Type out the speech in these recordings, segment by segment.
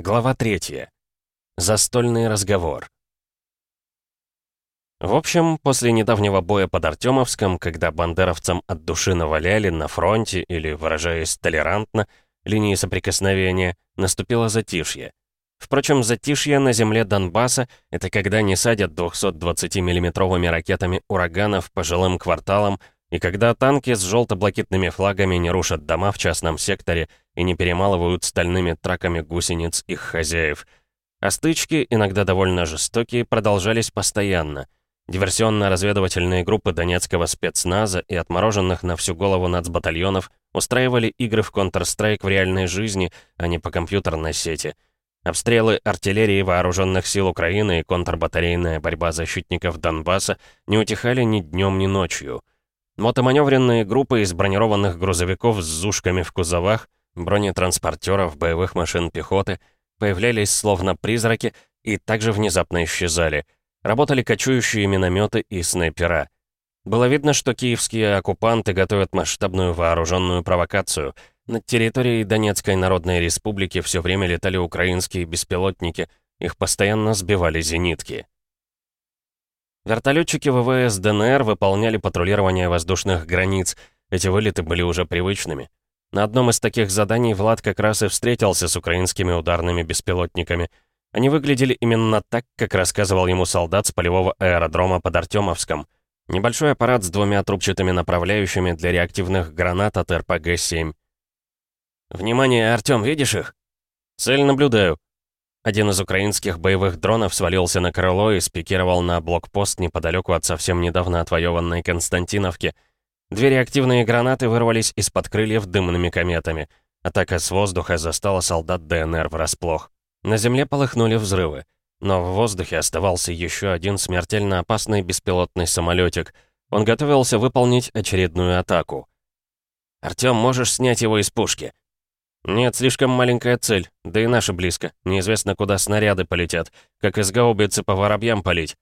Глава 3. Застольный разговор. В общем, после недавнего боя под Артемовском, когда бандеровцам от души наваляли на фронте или, выражаясь толерантно, линии соприкосновения, наступило затишье. Впрочем, затишье на земле Донбасса — это когда не садят 220 миллиметровыми ракетами ураганов по жилым кварталам, и когда танки с желто-блакитными флагами не рушат дома в частном секторе и не перемалывают стальными траками гусениц их хозяев. А стычки, иногда довольно жестокие, продолжались постоянно. Диверсионно-разведывательные группы донецкого спецназа и отмороженных на всю голову нацбатальонов устраивали игры в Counter-Strike в реальной жизни, а не по компьютерной сети. Обстрелы артиллерии вооруженных сил Украины и контрбатарейная борьба защитников Донбасса не утихали ни днем, ни ночью — Мотоманевренные группы из бронированных грузовиков с зушками в кузовах, бронетранспортеров, боевых машин пехоты появлялись словно призраки и также внезапно исчезали. Работали кочующие минометы и снайпера. Было видно, что киевские оккупанты готовят масштабную вооруженную провокацию. Над территорией Донецкой Народной Республики все время летали украинские беспилотники, их постоянно сбивали зенитки. Вертолетчики ВВС ДНР выполняли патрулирование воздушных границ. Эти вылеты были уже привычными. На одном из таких заданий Влад как раз и встретился с украинскими ударными беспилотниками. Они выглядели именно так, как рассказывал ему солдат с полевого аэродрома под Артемовском. Небольшой аппарат с двумя трубчатыми направляющими для реактивных гранат от РПГ-7. «Внимание, Артём, видишь их?» «Цель наблюдаю», один из украинских боевых дронов свалился на крыло и спикировал на блокпост неподалеку от совсем недавно отвоеванной Константиновки. Две реактивные гранаты вырвались из-под крыльев дымными кометами. Атака с воздуха застала солдат ДНР врасплох. На земле полыхнули взрывы. Но в воздухе оставался еще один смертельно опасный беспилотный самолетик. Он готовился выполнить очередную атаку. «Артём, можешь снять его из пушки?» «Нет, слишком маленькая цель, да и наши близко. Неизвестно, куда снаряды полетят, как из гаубицы по воробьям полить».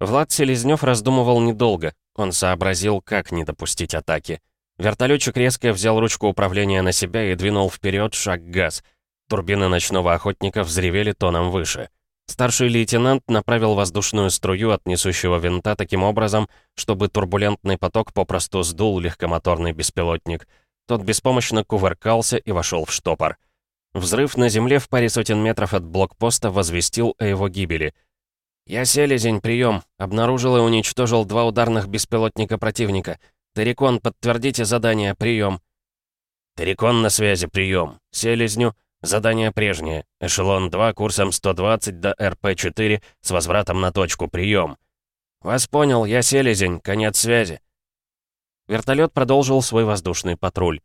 Влад Селезнёв раздумывал недолго. Он сообразил, как не допустить атаки. Вертолетчик резко взял ручку управления на себя и двинул вперед шаг газ. Турбины ночного охотника взревели тоном выше. Старший лейтенант направил воздушную струю от несущего винта таким образом, чтобы турбулентный поток попросту сдул легкомоторный беспилотник — тот беспомощно кувыркался и вошел в штопор. Взрыв на земле в паре сотен метров от блокпоста возвестил о его гибели. «Я селезень, прием. Обнаружил и уничтожил два ударных беспилотника противника. Террикон, подтвердите задание, прием». «Террикон на связи, прием. Селезню, задание прежнее. Эшелон 2 курсом 120 до РП-4 с возвратом на точку, прием». «Вас понял, я селезень, конец связи». Вертолет продолжил свой воздушный патруль.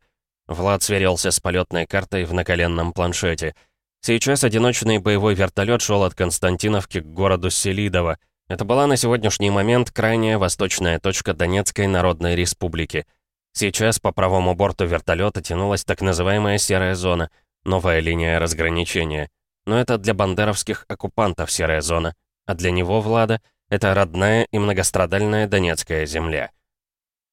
Влад сверился с полетной картой в наколенном планшете. Сейчас одиночный боевой вертолет шел от Константиновки к городу Селидово. Это была на сегодняшний момент крайняя восточная точка Донецкой Народной Республики. Сейчас по правому борту вертолета тянулась так называемая серая зона, новая линия разграничения. Но это для бандеровских оккупантов серая зона, а для него, Влада, это родная и многострадальная Донецкая земля.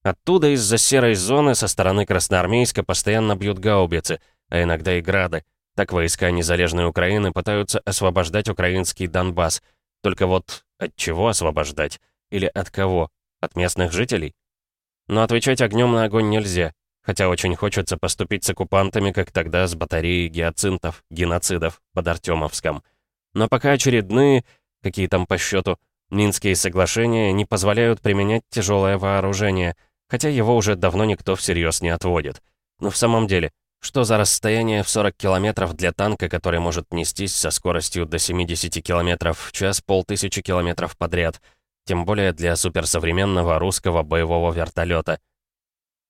Оттуда из-за серой зоны со стороны Красноармейска постоянно бьют гаубицы, а иногда и грады. Так войска незалежной Украины пытаются освобождать украинский Донбасс. Только вот от чего освобождать? Или от кого? От местных жителей? Но отвечать огнем на огонь нельзя. Хотя очень хочется поступить с оккупантами, как тогда с батареей гиацинтов, геноцидов под Артемовском. Но пока очередные, какие там по счету, Минские соглашения не позволяют применять тяжелое вооружение — хотя его уже давно никто всерьез не отводит. Но в самом деле, что за расстояние в 40 километров для танка, который может нестись со скоростью до 70 километров в час полтысячи километров подряд, тем более для суперсовременного русского боевого вертолета.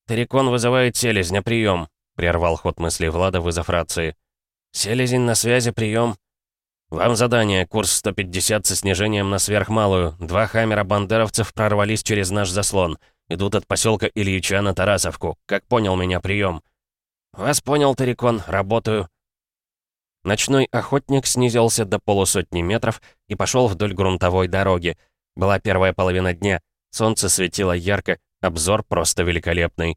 «Террикон вызывает селезня, прием», — прервал ход мысли Влада вызов рации. «Селезень на связи, прием». «Вам задание, курс 150 со снижением на сверхмалую. Два хаммера бандеровцев прорвались через наш заслон. Идут от поселка Ильича на Тарасовку. Как понял меня прием. Вас понял, Тарикон, работаю. Ночной охотник снизился до полусотни метров и пошел вдоль грунтовой дороги. Была первая половина дня. Солнце светило ярко, обзор просто великолепный.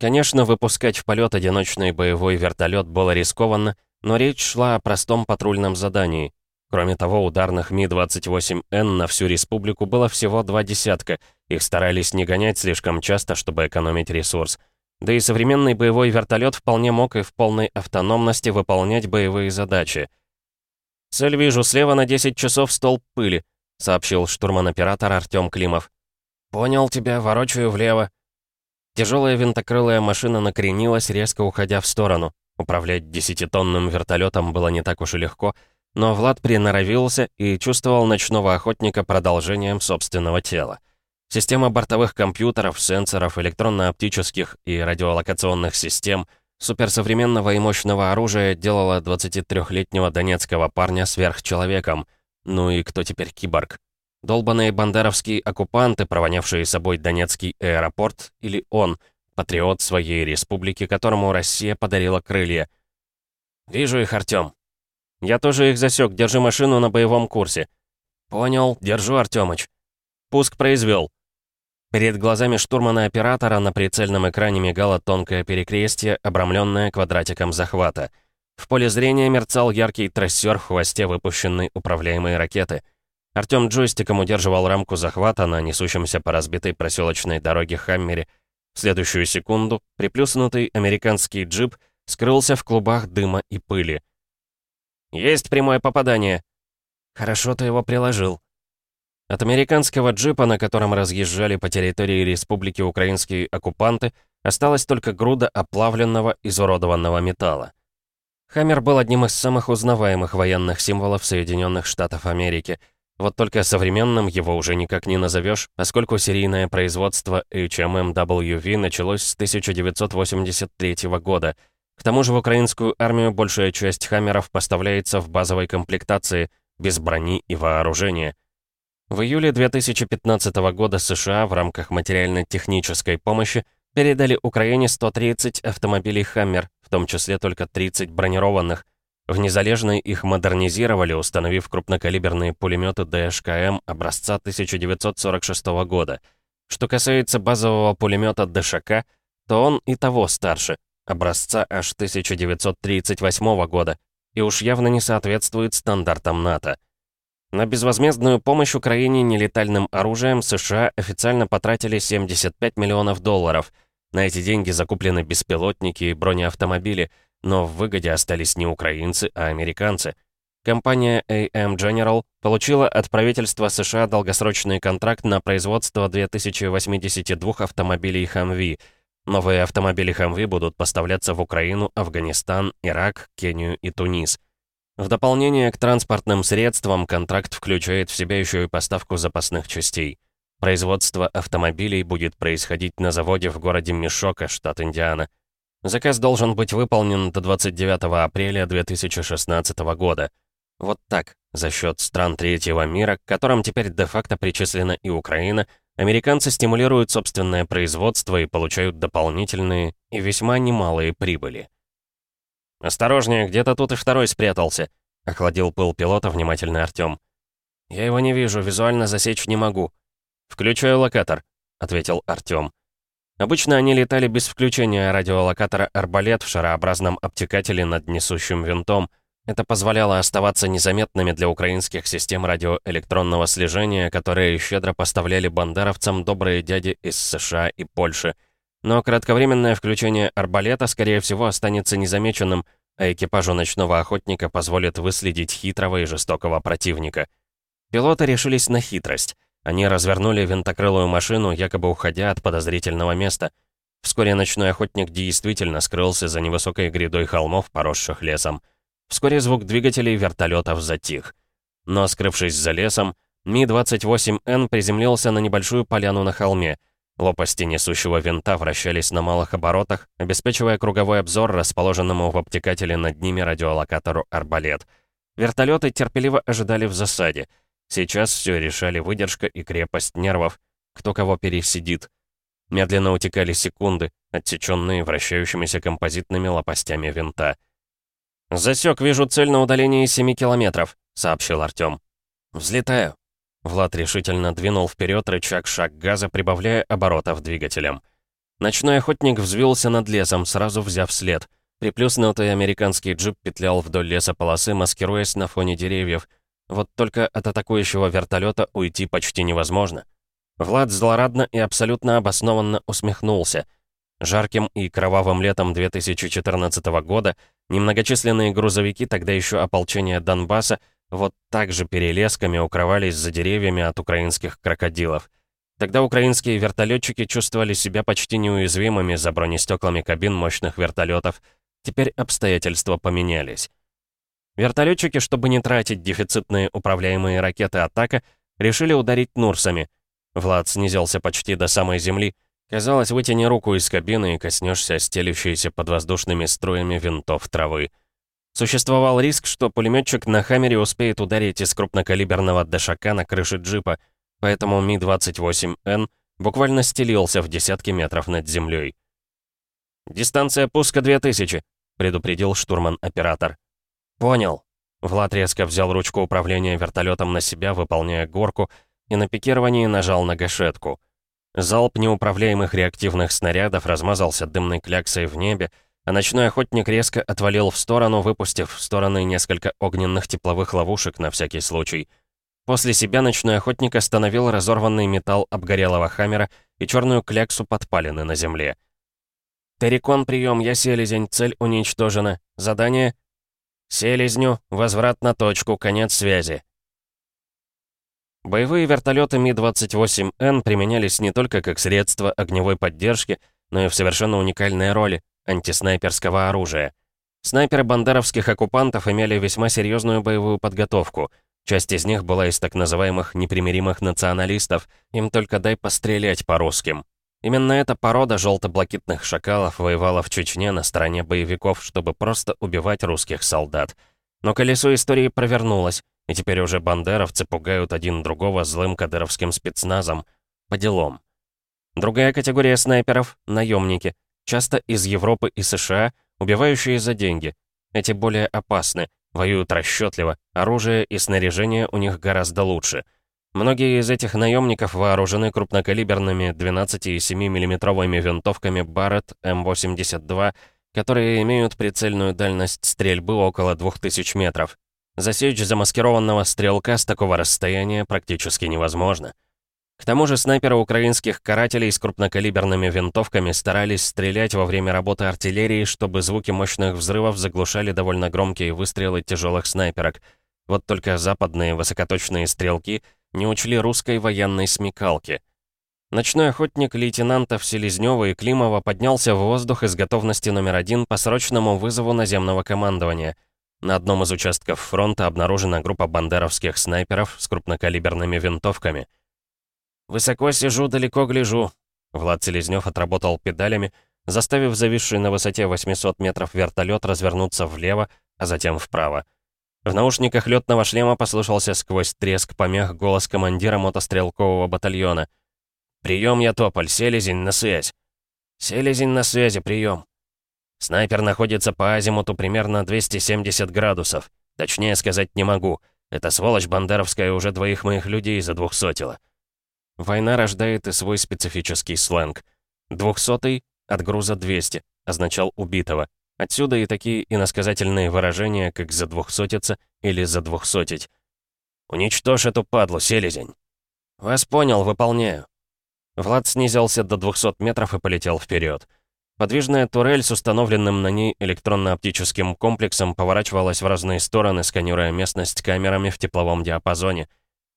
Конечно, выпускать в полет одиночный боевой вертолет было рискованно, Но речь шла о простом патрульном задании. Кроме того, ударных Ми-28Н на всю республику было всего два десятка. Их старались не гонять слишком часто, чтобы экономить ресурс. Да и современный боевой вертолет вполне мог и в полной автономности выполнять боевые задачи. «Цель вижу, слева на 10 часов столб пыли», — сообщил штурман-оператор Артём Климов. «Понял тебя, ворочаю влево». Тяжелая винтокрылая машина накренилась, резко уходя в сторону. Управлять десятитонным вертолетом было не так уж и легко, но Влад приноровился и чувствовал ночного охотника продолжением собственного тела. Система бортовых компьютеров, сенсоров, электронно-оптических и радиолокационных систем, суперсовременного и мощного оружия делала 23-летнего донецкого парня сверхчеловеком. Ну и кто теперь киборг? Долбанные бандеровские оккупанты, провонявшие собой Донецкий аэропорт, или он, патриот своей республики, которому Россия подарила крылья. «Вижу их, Артём». «Я тоже их засек. Держи машину на боевом курсе». «Понял. Держу, Артёмыч». «Пуск произвел. Перед глазами штурмана-оператора на прицельном экране мигало тонкое перекрестие, обрамленное квадратиком захвата. В поле зрения мерцал яркий трассер в хвосте выпущенной управляемой ракеты. Артём джойстиком удерживал рамку захвата на несущемся по разбитой проселочной дороге Хаммере. В следующую секунду приплюснутый американский джип скрылся в клубах дыма и пыли. «Есть прямое попадание!» «Хорошо ты его приложил», от американского джипа, на котором разъезжали по территории республики украинские оккупанты, осталась только груда оплавленного, изуродованного металла. Хаммер был одним из самых узнаваемых военных символов Соединенных Штатов Америки. Вот только современным его уже никак не назовешь, поскольку серийное производство HMMWV началось с 1983 года. К тому же в украинскую армию большая часть «Хаммеров» поставляется в базовой комплектации, без брони и вооружения. В июле 2015 года США в рамках материально-технической помощи передали Украине 130 автомобилей «Хаммер», в том числе только 30 бронированных. В Незалежной их модернизировали, установив крупнокалиберные пулеметы ДШКМ образца 1946 года. Что касается базового пулемета ДШК, то он и того старше, образца аж 1938 года, и уж явно не соответствует стандартам НАТО. На безвозмездную помощь Украине нелетальным оружием США официально потратили 75 миллионов долларов. На эти деньги закуплены беспилотники и бронеавтомобили, но в выгоде остались не украинцы, а американцы. Компания AM General получила от правительства США долгосрочный контракт на производство 2082 автомобилей Humvee. Новые автомобили Humvee будут поставляться в Украину, Афганистан, Ирак, Кению и Тунис. В дополнение к транспортным средствам контракт включает в себя еще и поставку запасных частей. Производство автомобилей будет происходить на заводе в городе Мишока, штат Индиана. Заказ должен быть выполнен до 29 апреля 2016 года. Вот так, за счет стран третьего мира, к которым теперь де-факто причислена и Украина, американцы стимулируют собственное производство и получают дополнительные и весьма немалые прибыли. «Осторожнее, где-то тут и второй спрятался», — охладил пыл пилота внимательный Артём. «Я его не вижу, визуально засечь не могу». «Включаю локатор», — ответил Артём. Обычно они летали без включения радиолокатора «Арбалет» в шарообразном обтекателе над несущим винтом. Это позволяло оставаться незаметными для украинских систем радиоэлектронного слежения, которые щедро поставляли бандеровцам добрые дяди из США и Польши — но кратковременное включение арбалета, скорее всего, останется незамеченным, а экипажу ночного охотника позволит выследить хитрого и жестокого противника. Пилоты решились на хитрость. Они развернули винтокрылую машину, якобы уходя от подозрительного места. Вскоре ночной охотник действительно скрылся за невысокой грядой холмов, поросших лесом. Вскоре звук двигателей вертолетов затих. Но, скрывшись за лесом, Ми-28Н приземлился на небольшую поляну на холме — Лопасти несущего винта вращались на малых оборотах, обеспечивая круговой обзор расположенному в обтекателе над ними радиолокатору «Арбалет». Вертолеты терпеливо ожидали в засаде. Сейчас все решали выдержка и крепость нервов. Кто кого пересидит. Медленно утекали секунды, отсеченные вращающимися композитными лопастями винта. «Засек, вижу цель на удалении 7 километров», — сообщил Артём. «Взлетаю». Влад решительно двинул вперед рычаг шаг газа, прибавляя оборотов двигателем. Ночной охотник взвился над лесом, сразу взяв след. Приплюснутый американский джип петлял вдоль лесополосы, маскируясь на фоне деревьев. Вот только от атакующего вертолета уйти почти невозможно. Влад злорадно и абсолютно обоснованно усмехнулся. Жарким и кровавым летом 2014 года немногочисленные грузовики, тогда еще ополчения Донбасса, вот так же перелесками укрывались за деревьями от украинских крокодилов. Тогда украинские вертолетчики чувствовали себя почти неуязвимыми за бронестеклами кабин мощных вертолетов. Теперь обстоятельства поменялись. Вертолетчики, чтобы не тратить дефицитные управляемые ракеты «Атака», решили ударить Нурсами. Влад снизился почти до самой земли. Казалось, вытяни руку из кабины и коснешься стелющейся под воздушными струями винтов травы. Существовал риск, что пулеметчик на «Хаммере» успеет ударить из крупнокалиберного ДШК на крыше джипа, поэтому Ми-28Н буквально стелился в десятки метров над землей. «Дистанция пуска 2000», — предупредил штурман-оператор. «Понял». Влад резко взял ручку управления вертолетом на себя, выполняя горку, и на пикировании нажал на гашетку. Залп неуправляемых реактивных снарядов размазался дымной кляксой в небе, а ночной охотник резко отвалил в сторону, выпустив в стороны несколько огненных тепловых ловушек на всякий случай. После себя ночной охотник остановил разорванный металл обгорелого хаммера и черную кляксу подпалины на земле. «Террикон, прием, я селезень, цель уничтожена. Задание «Селезню, возврат на точку, конец связи». Боевые вертолеты Ми-28Н применялись не только как средство огневой поддержки, но и в совершенно уникальной роли — антиснайперского оружия. Снайперы бандеровских оккупантов имели весьма серьезную боевую подготовку. Часть из них была из так называемых непримиримых националистов, им только дай пострелять по русским. Именно эта порода желто-блакитных шакалов воевала в Чечне на стороне боевиков, чтобы просто убивать русских солдат. Но колесо истории провернулось, и теперь уже бандеровцы пугают один другого злым кадыровским спецназом. По делам. Другая категория снайперов — наемники, часто из Европы и США, убивающие за деньги. Эти более опасны, воюют расчетливо, оружие и снаряжение у них гораздо лучше — Многие из этих наемников вооружены крупнокалиберными 12,7 миллиметровыми винтовками Barrett М82, которые имеют прицельную дальность стрельбы около 2000 метров. Засечь замаскированного стрелка с такого расстояния практически невозможно. К тому же снайперы украинских карателей с крупнокалиберными винтовками старались стрелять во время работы артиллерии, чтобы звуки мощных взрывов заглушали довольно громкие выстрелы тяжелых снайперок. Вот только западные высокоточные стрелки — не учли русской военной смекалки. Ночной охотник лейтенантов Селезнёва и Климова поднялся в воздух из готовности номер один по срочному вызову наземного командования. На одном из участков фронта обнаружена группа бандеровских снайперов с крупнокалиберными винтовками. «Высоко сижу, далеко гляжу», — Влад Селезнёв отработал педалями, заставив зависший на высоте 800 метров вертолет развернуться влево, а затем вправо. В наушниках летного шлема послышался сквозь треск помех голос командира мотострелкового батальона. «Прием, я Тополь, селезень на связь!» «Селезень на связи, прием!» Снайпер находится по азимуту примерно 270 градусов. Точнее сказать не могу. Эта сволочь бандеровская уже двоих моих людей задвухсотила. Война рождает и свой специфический сленг. Двухсотый от груза 200 означал убитого. Отсюда и такие иносказательные выражения, как «задвухсотиться» или «задвухсотить». «Уничтожь эту падлу, селезень!» «Вас понял, выполняю». Влад снизился до 200 метров и полетел вперед. Подвижная турель с установленным на ней электронно-оптическим комплексом поворачивалась в разные стороны, сканируя местность камерами в тепловом диапазоне.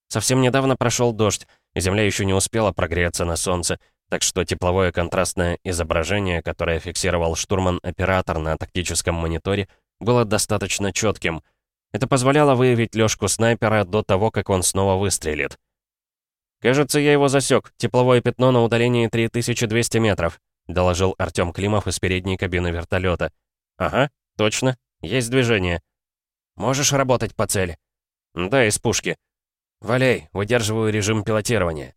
Совсем недавно прошел дождь, Земля еще не успела прогреться на солнце, так что тепловое контрастное изображение, которое фиксировал штурман-оператор на тактическом мониторе, было достаточно четким. Это позволяло выявить лёжку снайпера до того, как он снова выстрелит. «Кажется, я его засек. Тепловое пятно на удалении 3200 метров», доложил Артём Климов из передней кабины вертолета. «Ага, точно. Есть движение». «Можешь работать по цели?» «Да, из пушки». «Валяй, выдерживаю режим пилотирования».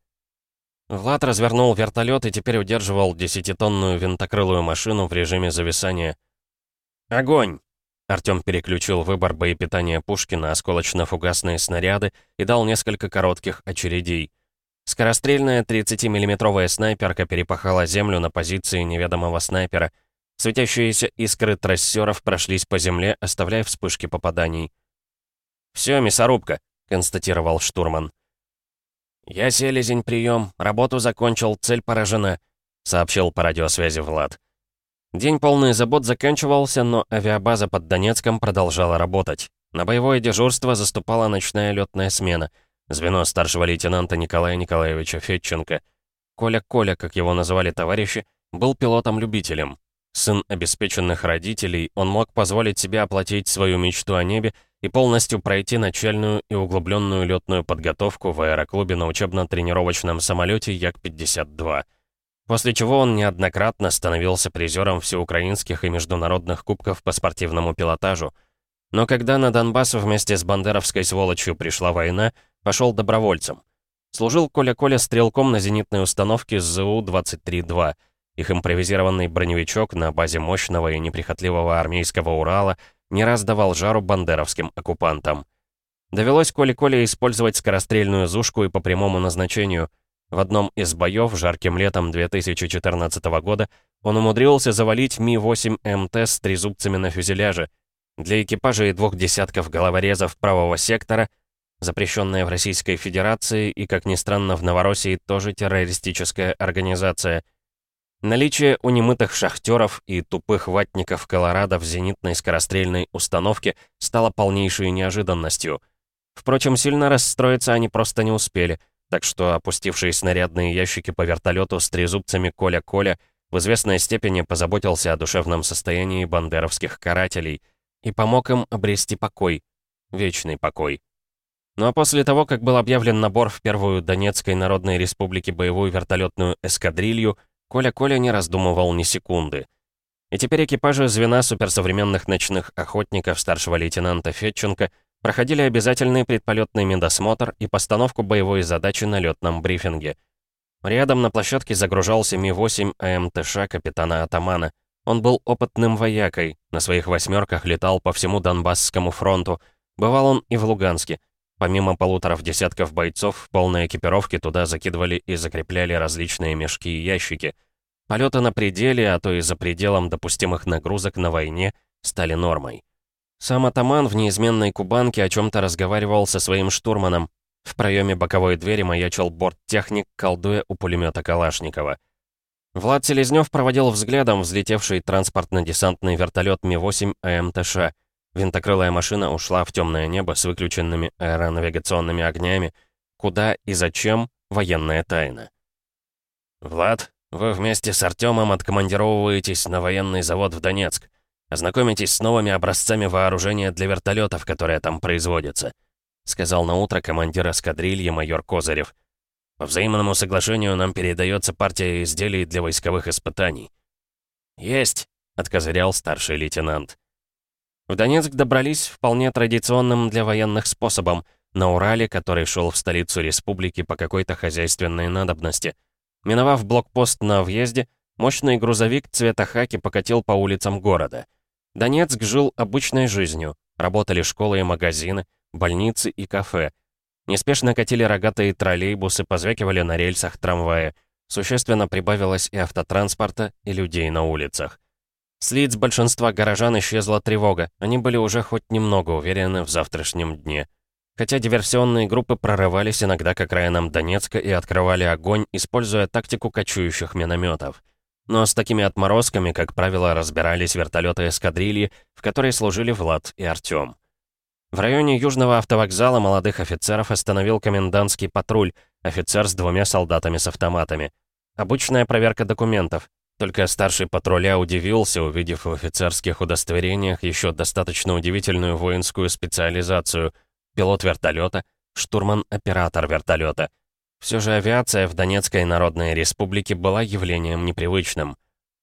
Влад развернул вертолет и теперь удерживал десятитонную винтокрылую машину в режиме зависания. «Огонь!» Артём переключил выбор боепитания пушки на осколочно-фугасные снаряды и дал несколько коротких очередей. Скорострельная 30-миллиметровая снайперка перепахала землю на позиции неведомого снайпера. Светящиеся искры трассеров прошлись по земле, оставляя вспышки попаданий. «Все, мясорубка», — констатировал штурман. «Я селезень, прием. Работу закончил, цель поражена», — сообщил по радиосвязи Влад. День полный забот заканчивался, но авиабаза под Донецком продолжала работать. На боевое дежурство заступала ночная летная смена. Звено старшего лейтенанта Николая Николаевича Фетченко. Коля-Коля, как его называли товарищи, был пилотом-любителем. Сын обеспеченных родителей, он мог позволить себе оплатить свою мечту о небе и полностью пройти начальную и углубленную летную подготовку в аэроклубе на учебно-тренировочном самолете Як-52. После чего он неоднократно становился призером всеукраинских и международных кубков по спортивному пилотажу. Но когда на Донбасс вместе с бандеровской сволочью пришла война, пошел добровольцем. Служил Коля-Коля стрелком на зенитной установке ЗУ-23-2 — их импровизированный броневичок на базе мощного и неприхотливого армейского Урала не раз давал жару бандеровским оккупантам. Довелось Коле-Коле использовать скорострельную зушку и по прямому назначению. В одном из боев жарким летом 2014 года он умудрился завалить Ми-8МТ с трезубцами на фюзеляже. Для экипажа и двух десятков головорезов правого сектора, запрещенная в Российской Федерации и, как ни странно, в Новороссии тоже террористическая организация – Наличие у немытых шахтеров и тупых ватников Колорадо в зенитной скорострельной установке стало полнейшей неожиданностью. Впрочем, сильно расстроиться они просто не успели, так что опустившие снарядные ящики по вертолету с трезубцами Коля-Коля в известной степени позаботился о душевном состоянии бандеровских карателей и помог им обрести покой, вечный покой. Ну а после того, как был объявлен набор в первую Донецкой Народной Республике боевую вертолетную эскадрилью, Коля-Коля не раздумывал ни секунды. И теперь экипажи звена суперсовременных ночных охотников старшего лейтенанта Фетченко проходили обязательный предполетный медосмотр и постановку боевой задачи на летном брифинге. Рядом на площадке загружался Ми-8 АМТШ капитана Атамана. Он был опытным воякой, на своих восьмерках летал по всему Донбасскому фронту. Бывал он и в Луганске. Помимо полуторов десятков бойцов, в полной экипировке туда закидывали и закрепляли различные мешки и ящики. Полеты на пределе, а то и за пределом допустимых нагрузок на войне, стали нормой. Сам атаман в неизменной кубанке о чем-то разговаривал со своим штурманом. В проеме боковой двери маячил борттехник, колдуя у пулемета Калашникова. Влад Селезнев проводил взглядом взлетевший транспортно-десантный вертолет Ми-8 АМТШ — Винтокрылая машина ушла в темное небо с выключенными аэронавигационными огнями. Куда и зачем — военная тайна. «Влад, вы вместе с Артемом откомандировываетесь на военный завод в Донецк. Ознакомитесь с новыми образцами вооружения для вертолетов, которые там производятся», сказал на утро командир эскадрильи майор Козырев. «По взаимному соглашению нам передается партия изделий для войсковых испытаний». «Есть», — откозырял старший лейтенант. В Донецк добрались вполне традиционным для военных способом, на Урале, который шел в столицу республики по какой-то хозяйственной надобности. Миновав блокпост на въезде, мощный грузовик цвета хаки покатил по улицам города. Донецк жил обычной жизнью. Работали школы и магазины, больницы и кафе. Неспешно катили рогатые троллейбусы, позвякивали на рельсах трамваи. Существенно прибавилось и автотранспорта, и людей на улицах. С лиц большинства горожан исчезла тревога. Они были уже хоть немного уверены в завтрашнем дне. Хотя диверсионные группы прорывались иногда к окраинам Донецка и открывали огонь, используя тактику кочующих минометов. Но с такими отморозками, как правило, разбирались вертолеты эскадрильи, в которой служили Влад и Артём. В районе Южного автовокзала молодых офицеров остановил комендантский патруль, офицер с двумя солдатами с автоматами. Обычная проверка документов. Только старший патруля удивился, увидев в офицерских удостоверениях еще достаточно удивительную воинскую специализацию. Пилот вертолета, штурман-оператор вертолета. Все же авиация в Донецкой Народной Республике была явлением непривычным.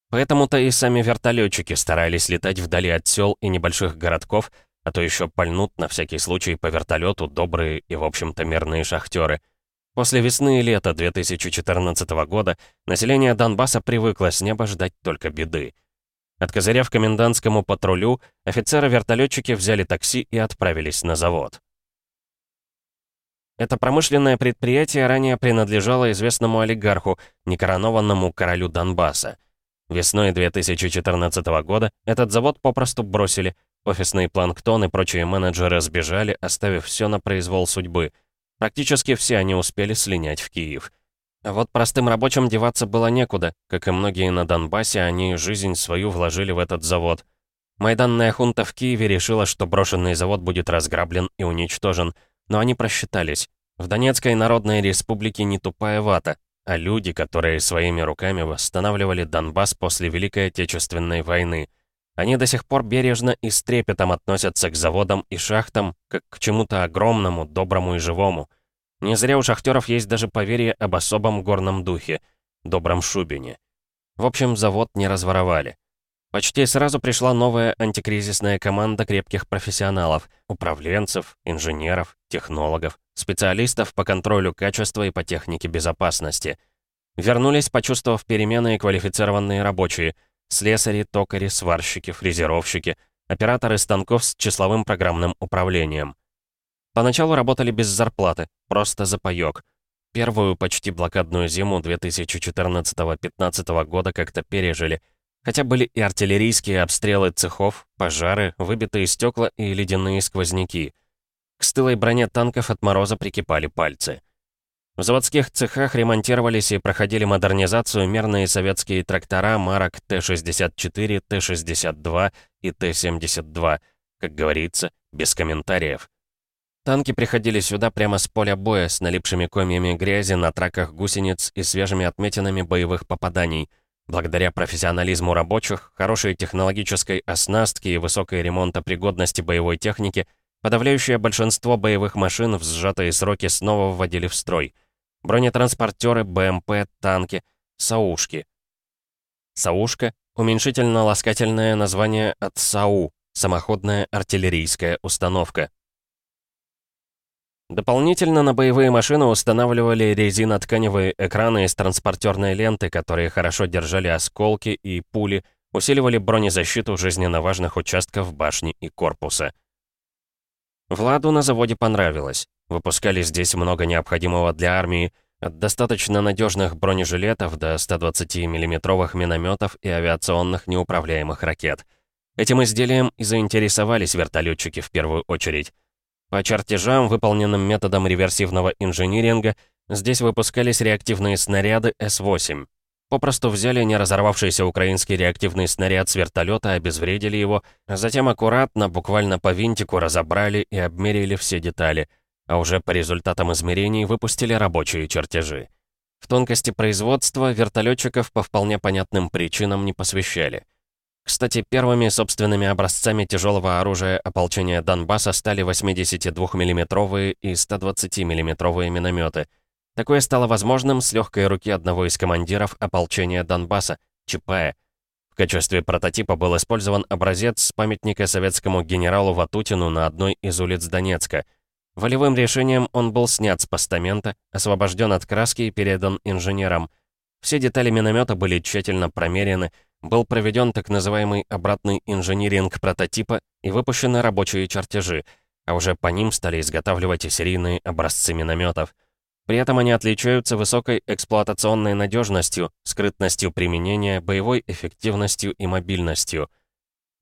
Поэтому-то и сами вертолетчики старались летать вдали от сел и небольших городков, а то еще пальнут на всякий случай по вертолету добрые и, в общем-то, мирные шахтеры — После весны и лета 2014 года население Донбасса привыкло с неба ждать только беды. Откозыряв комендантскому патрулю, офицеры-вертолетчики взяли такси и отправились на завод. Это промышленное предприятие ранее принадлежало известному олигарху, некоронованному королю Донбасса. Весной 2014 года этот завод попросту бросили, офисный планктон и прочие менеджеры сбежали, оставив все на произвол судьбы. Практически все они успели слинять в Киев. А вот простым рабочим деваться было некуда, как и многие на Донбассе, они жизнь свою вложили в этот завод. Майданная хунта в Киеве решила, что брошенный завод будет разграблен и уничтожен, но они просчитались. В Донецкой Народной Республике не тупая вата, а люди, которые своими руками восстанавливали Донбасс после Великой Отечественной войны. Они до сих пор бережно и с трепетом относятся к заводам и шахтам, как к чему-то огромному, доброму и живому — не зря у шахтеров есть даже поверье об особом горном духе, добром Шубине. В общем, завод не разворовали. Почти сразу пришла новая антикризисная команда крепких профессионалов, управленцев, инженеров, технологов, специалистов по контролю качества и по технике безопасности. Вернулись, почувствовав перемены и квалифицированные рабочие, слесари, токари, сварщики, фрезеровщики, операторы станков с числовым программным управлением. Поначалу работали без зарплаты, просто за паёк. Первую почти блокадную зиму 2014-15 года как-то пережили. Хотя были и артиллерийские обстрелы цехов, пожары, выбитые стекла и ледяные сквозняки. К стылой броне танков от мороза прикипали пальцы. В заводских цехах ремонтировались и проходили модернизацию мерные советские трактора марок Т-64, Т-62 и Т-72, как говорится, без комментариев. Танки приходили сюда прямо с поля боя с налипшими комьями грязи на траках гусениц и свежими отметинами боевых попаданий. Благодаря профессионализму рабочих, хорошей технологической оснастке и высокой ремонтопригодности боевой техники, подавляющее большинство боевых машин в сжатые сроки снова вводили в строй. Бронетранспортеры, БМП, танки, САУшки. САУшка — уменьшительно-ласкательное название от САУ — самоходная артиллерийская установка. Дополнительно на боевые машины устанавливали резинотканевые экраны из транспортерной ленты, которые хорошо держали осколки и пули, усиливали бронезащиту жизненно важных участков башни и корпуса. Владу на заводе понравилось. Выпускали здесь много необходимого для армии, от достаточно надежных бронежилетов до 120 миллиметровых минометов и авиационных неуправляемых ракет. Этим изделием и заинтересовались вертолетчики в первую очередь. По чертежам, выполненным методом реверсивного инжиниринга, здесь выпускались реактивные снаряды С-8. Попросту взяли не разорвавшийся украинский реактивный снаряд с вертолета, обезвредили его, а затем аккуратно, буквально по винтику разобрали и обмерили все детали, а уже по результатам измерений выпустили рабочие чертежи. В тонкости производства вертолетчиков по вполне понятным причинам не посвящали. Кстати, первыми собственными образцами тяжелого оружия ополчения Донбасса стали 82 миллиметровые и 120 миллиметровые минометы. Такое стало возможным с легкой руки одного из командиров ополчения Донбасса, Чапая. В качестве прототипа был использован образец памятника советскому генералу Ватутину на одной из улиц Донецка. Волевым решением он был снят с постамента, освобожден от краски и передан инженерам. Все детали миномета были тщательно промерены, был проведен так называемый обратный инжиниринг прототипа и выпущены рабочие чертежи, а уже по ним стали изготавливать и серийные образцы минометов. При этом они отличаются высокой эксплуатационной надежностью, скрытностью применения, боевой эффективностью и мобильностью.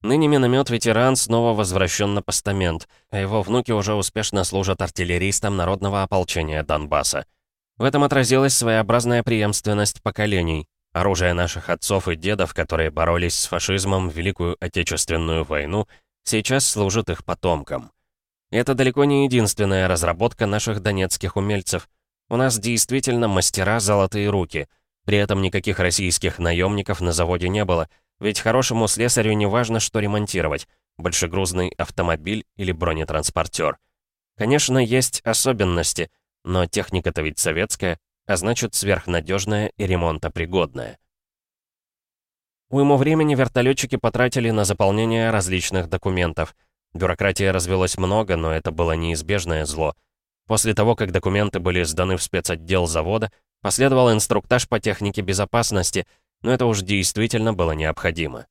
Ныне миномет-ветеран снова возвращен на постамент, а его внуки уже успешно служат артиллеристам Народного ополчения Донбасса. В этом отразилась своеобразная преемственность поколений. Оружие наших отцов и дедов, которые боролись с фашизмом в Великую Отечественную войну, сейчас служит их потомкам. Это далеко не единственная разработка наших донецких умельцев. У нас действительно мастера золотые руки. При этом никаких российских наемников на заводе не было, ведь хорошему слесарю не важно, что ремонтировать — большегрузный автомобиль или бронетранспортер. Конечно, есть особенности, но техника-то ведь советская, а значит сверхнадежная и ремонтопригодная. Уйму времени вертолетчики потратили на заполнение различных документов. Бюрократии развелось много, но это было неизбежное зло. После того, как документы были сданы в спецотдел завода, последовал инструктаж по технике безопасности, но это уж действительно было необходимо.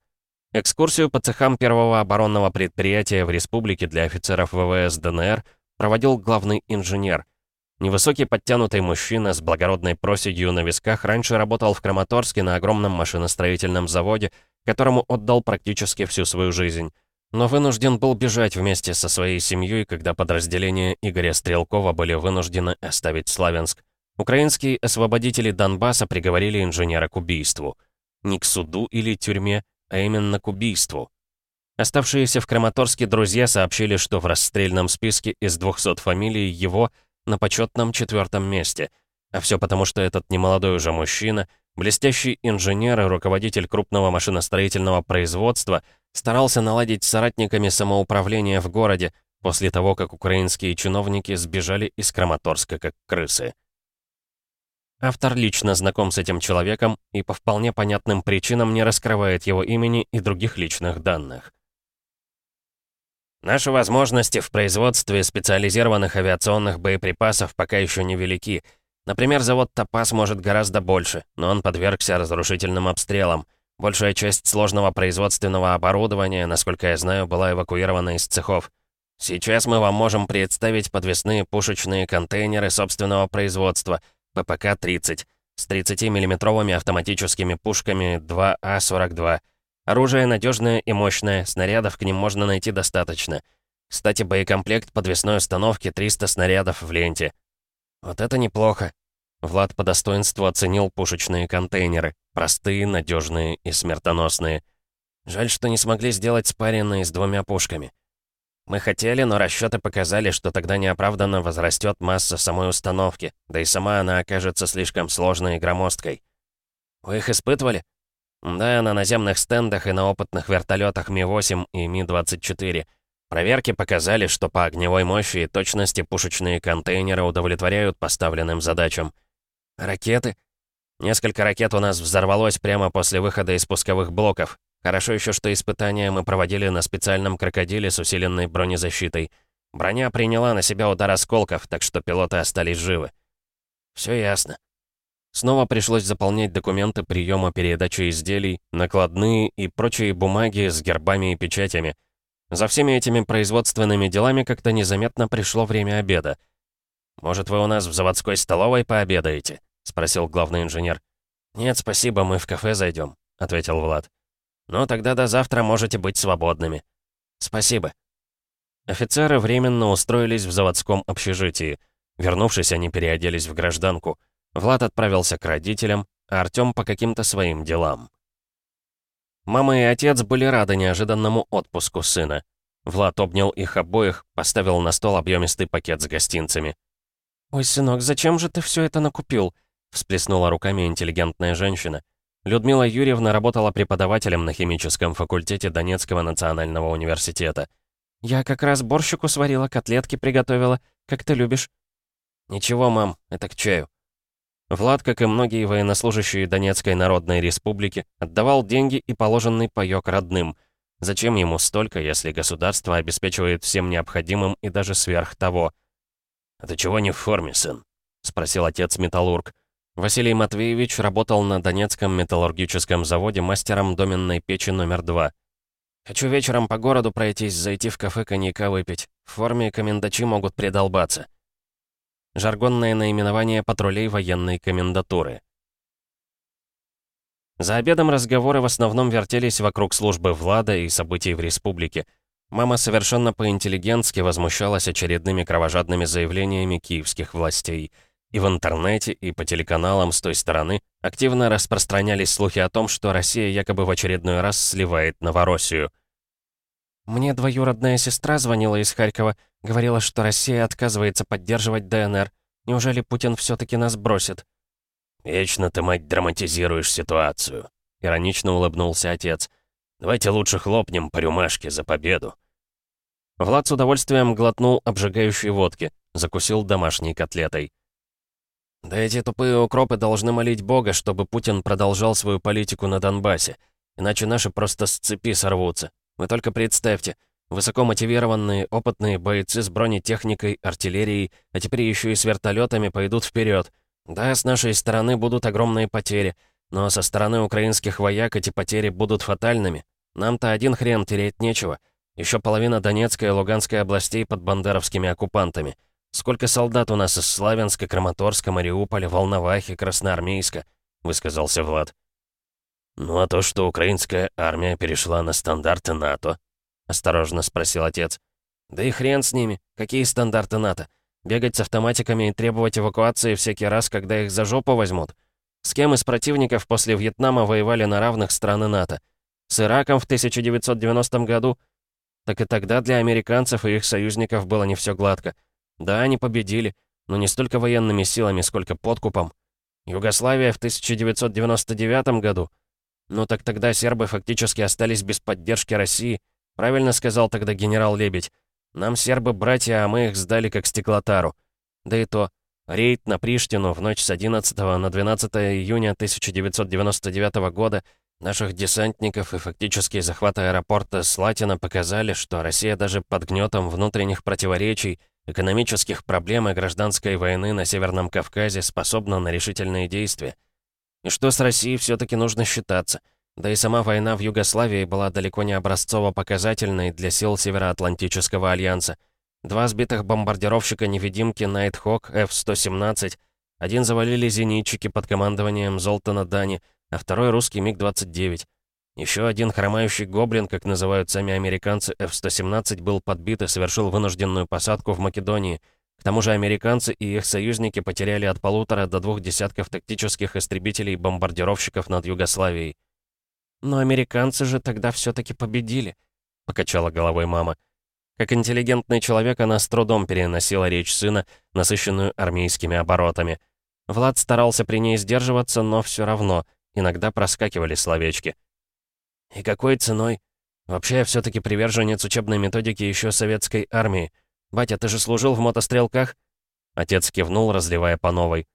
Экскурсию по цехам первого оборонного предприятия в республике для офицеров ВВС ДНР проводил главный инженер. Невысокий подтянутый мужчина с благородной проседью на висках раньше работал в Краматорске на огромном машиностроительном заводе, которому отдал практически всю свою жизнь. Но вынужден был бежать вместе со своей семьей, когда подразделения Игоря Стрелкова были вынуждены оставить Славянск. Украинские освободители Донбасса приговорили инженера к убийству. Не к суду или тюрьме, а именно к убийству. Оставшиеся в Краматорске друзья сообщили, что в расстрельном списке из 200 фамилий его на почетном четвертом месте. А все потому, что этот немолодой уже мужчина, блестящий инженер и руководитель крупного машиностроительного производства, старался наладить с соратниками самоуправление в городе после того, как украинские чиновники сбежали из Краматорска как крысы. Автор лично знаком с этим человеком и по вполне понятным причинам не раскрывает его имени и других личных данных. Наши возможности в производстве специализированных авиационных боеприпасов пока еще невелики. Например, завод «Топас» может гораздо больше, но он подвергся разрушительным обстрелам. Большая часть сложного производственного оборудования, насколько я знаю, была эвакуирована из цехов. Сейчас мы вам можем представить подвесные пушечные контейнеры собственного производства, ППК-30, с 30-миллиметровыми автоматическими пушками 2А-42, Оружие надежное и мощное, снарядов к ним можно найти достаточно. Кстати, боекомплект подвесной установки 300 снарядов в ленте. Вот это неплохо. Влад по достоинству оценил пушечные контейнеры. Простые, надежные и смертоносные. Жаль, что не смогли сделать спаренные с двумя пушками. Мы хотели, но расчеты показали, что тогда неоправданно возрастет масса самой установки, да и сама она окажется слишком сложной и громоздкой. Вы их испытывали? Да, на наземных стендах и на опытных вертолетах Ми-8 и Ми-24. Проверки показали, что по огневой мощи и точности пушечные контейнеры удовлетворяют поставленным задачам. Ракеты? Несколько ракет у нас взорвалось прямо после выхода из пусковых блоков. Хорошо еще, что испытания мы проводили на специальном крокодиле с усиленной бронезащитой. Броня приняла на себя удар осколков, так что пилоты остались живы. Все ясно. Снова пришлось заполнять документы приема передачи изделий, накладные и прочие бумаги с гербами и печатями. За всеми этими производственными делами как-то незаметно пришло время обеда. «Может, вы у нас в заводской столовой пообедаете?» — спросил главный инженер. «Нет, спасибо, мы в кафе зайдем», — ответил Влад. «Ну, тогда до завтра можете быть свободными». «Спасибо». Офицеры временно устроились в заводском общежитии. Вернувшись, они переоделись в гражданку — Влад отправился к родителям, а Артём по каким-то своим делам. Мама и отец были рады неожиданному отпуску сына. Влад обнял их обоих, поставил на стол объемистый пакет с гостинцами. «Ой, сынок, зачем же ты все это накупил?» Всплеснула руками интеллигентная женщина. Людмила Юрьевна работала преподавателем на химическом факультете Донецкого национального университета. «Я как раз борщику сварила, котлетки приготовила, как ты любишь». «Ничего, мам, это к чаю», Влад, как и многие военнослужащие Донецкой Народной Республики, отдавал деньги и положенный паёк родным. Зачем ему столько, если государство обеспечивает всем необходимым и даже сверх того? «А ты чего не в форме, сын?» — спросил отец-металлург. Василий Матвеевич работал на Донецком металлургическом заводе мастером доменной печи номер два. «Хочу вечером по городу пройтись, зайти в кафе коньяка выпить. В форме комендачи могут придолбаться» жаргонное наименование патрулей военной комендатуры. За обедом разговоры в основном вертелись вокруг службы Влада и событий в республике. Мама совершенно по-интеллигентски возмущалась очередными кровожадными заявлениями киевских властей. И в интернете, и по телеканалам с той стороны активно распространялись слухи о том, что Россия якобы в очередной раз сливает Новороссию – мне двоюродная сестра звонила из Харькова, говорила, что Россия отказывается поддерживать ДНР. Неужели Путин все-таки нас бросит? «Вечно ты, мать, драматизируешь ситуацию», — иронично улыбнулся отец. «Давайте лучше хлопнем по рюмашке за победу». Влад с удовольствием глотнул обжигающей водки, закусил домашней котлетой. «Да эти тупые укропы должны молить Бога, чтобы Путин продолжал свою политику на Донбассе, иначе наши просто с цепи сорвутся. Вы только представьте, высокомотивированные, опытные бойцы с бронетехникой, артиллерией, а теперь еще и с вертолетами пойдут вперед. Да, с нашей стороны будут огромные потери, но со стороны украинских вояк эти потери будут фатальными. Нам-то один хрен терять нечего. Еще половина Донецкой и Луганской областей под бандеровскими оккупантами. «Сколько солдат у нас из Славянска, Краматорска, Мариуполя, Волновахи, Красноармейска?» — высказался Влад. «Ну а то, что украинская армия перешла на стандарты НАТО?» — осторожно спросил отец. «Да и хрен с ними. Какие стандарты НАТО? Бегать с автоматиками и требовать эвакуации всякий раз, когда их за жопу возьмут? С кем из противников после Вьетнама воевали на равных страны НАТО? С Ираком в 1990 году? Так и тогда для американцев и их союзников было не все гладко. Да, они победили, но не столько военными силами, сколько подкупом. Югославия в 1999 году? Ну так тогда сербы фактически остались без поддержки России. Правильно сказал тогда генерал Лебедь. Нам сербы братья, а мы их сдали как стеклотару. Да и то, рейд на Приштину в ночь с 11 на 12 июня 1999 года наших десантников и фактически захват аэропорта Слатина показали, что Россия даже под гнетом внутренних противоречий экономических проблем и гражданской войны на Северном Кавказе способна на решительные действия. И что с Россией все-таки нужно считаться. Да и сама война в Югославии была далеко не образцово-показательной для сил Североатлантического альянса. Два сбитых бомбардировщика-невидимки Найтхок F-117, один завалили зенитчики под командованием Золтана Дани, а второй русский МиГ-29. Еще один хромающий гоблин, как называют сами американцы, F-117 был подбит и совершил вынужденную посадку в Македонии. К тому же американцы и их союзники потеряли от полутора до двух десятков тактических истребителей-бомбардировщиков над Югославией. «Но американцы же тогда все-таки победили», — покачала головой мама. Как интеллигентный человек она с трудом переносила речь сына, насыщенную армейскими оборотами. Влад старался при ней сдерживаться, но все равно иногда проскакивали словечки. И какой ценой? Вообще, я все-таки приверженец учебной методики еще советской армии. Батя, ты же служил в мотострелках? Отец кивнул, разливая по новой.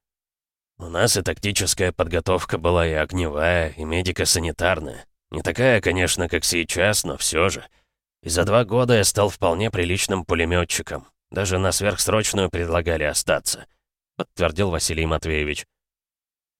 У нас и тактическая подготовка была, и огневая, и медико-санитарная. Не такая, конечно, как сейчас, но все же. И за два года я стал вполне приличным пулеметчиком. Даже на сверхсрочную предлагали остаться», — подтвердил Василий Матвеевич.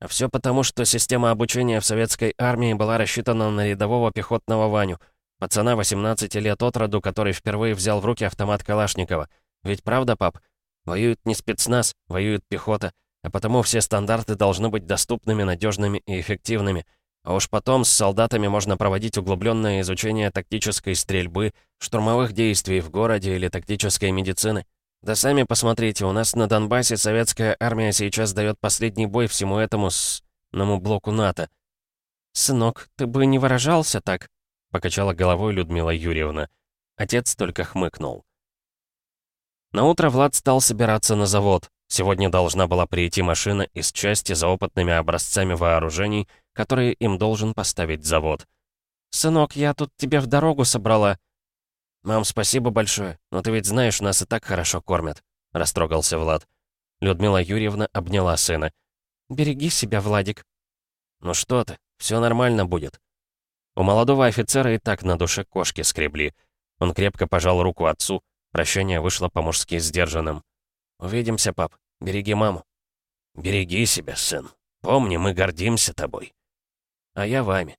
Все потому, что система обучения в советской армии была рассчитана на рядового пехотного Ваню, пацана 18 лет от роду, который впервые взял в руки автомат Калашникова. Ведь правда, пап? Воюет не спецназ, воюет пехота, а потому все стандарты должны быть доступными, надежными и эффективными. А уж потом с солдатами можно проводить углубленное изучение тактической стрельбы, штурмовых действий в городе или тактической медицины. Да сами посмотрите, у нас на Донбассе советская армия сейчас дает последний бой всему этому с... ному блоку НАТО. «Сынок, ты бы не выражался так?» — покачала головой Людмила Юрьевна. Отец только хмыкнул. Наутро Влад стал собираться на завод. Сегодня должна была прийти машина из части за опытными образцами вооружений, которые им должен поставить завод. «Сынок, я тут тебе в дорогу собрала», «Мам, спасибо большое, но ты ведь знаешь, нас и так хорошо кормят», — растрогался Влад. Людмила Юрьевна обняла сына. «Береги себя, Владик». «Ну что ты, все нормально будет». У молодого офицера и так на душе кошки скребли. Он крепко пожал руку отцу, прощание вышло по-мужски сдержанным. «Увидимся, пап. Береги маму». «Береги себя, сын. Помни, мы гордимся тобой». «А я вами».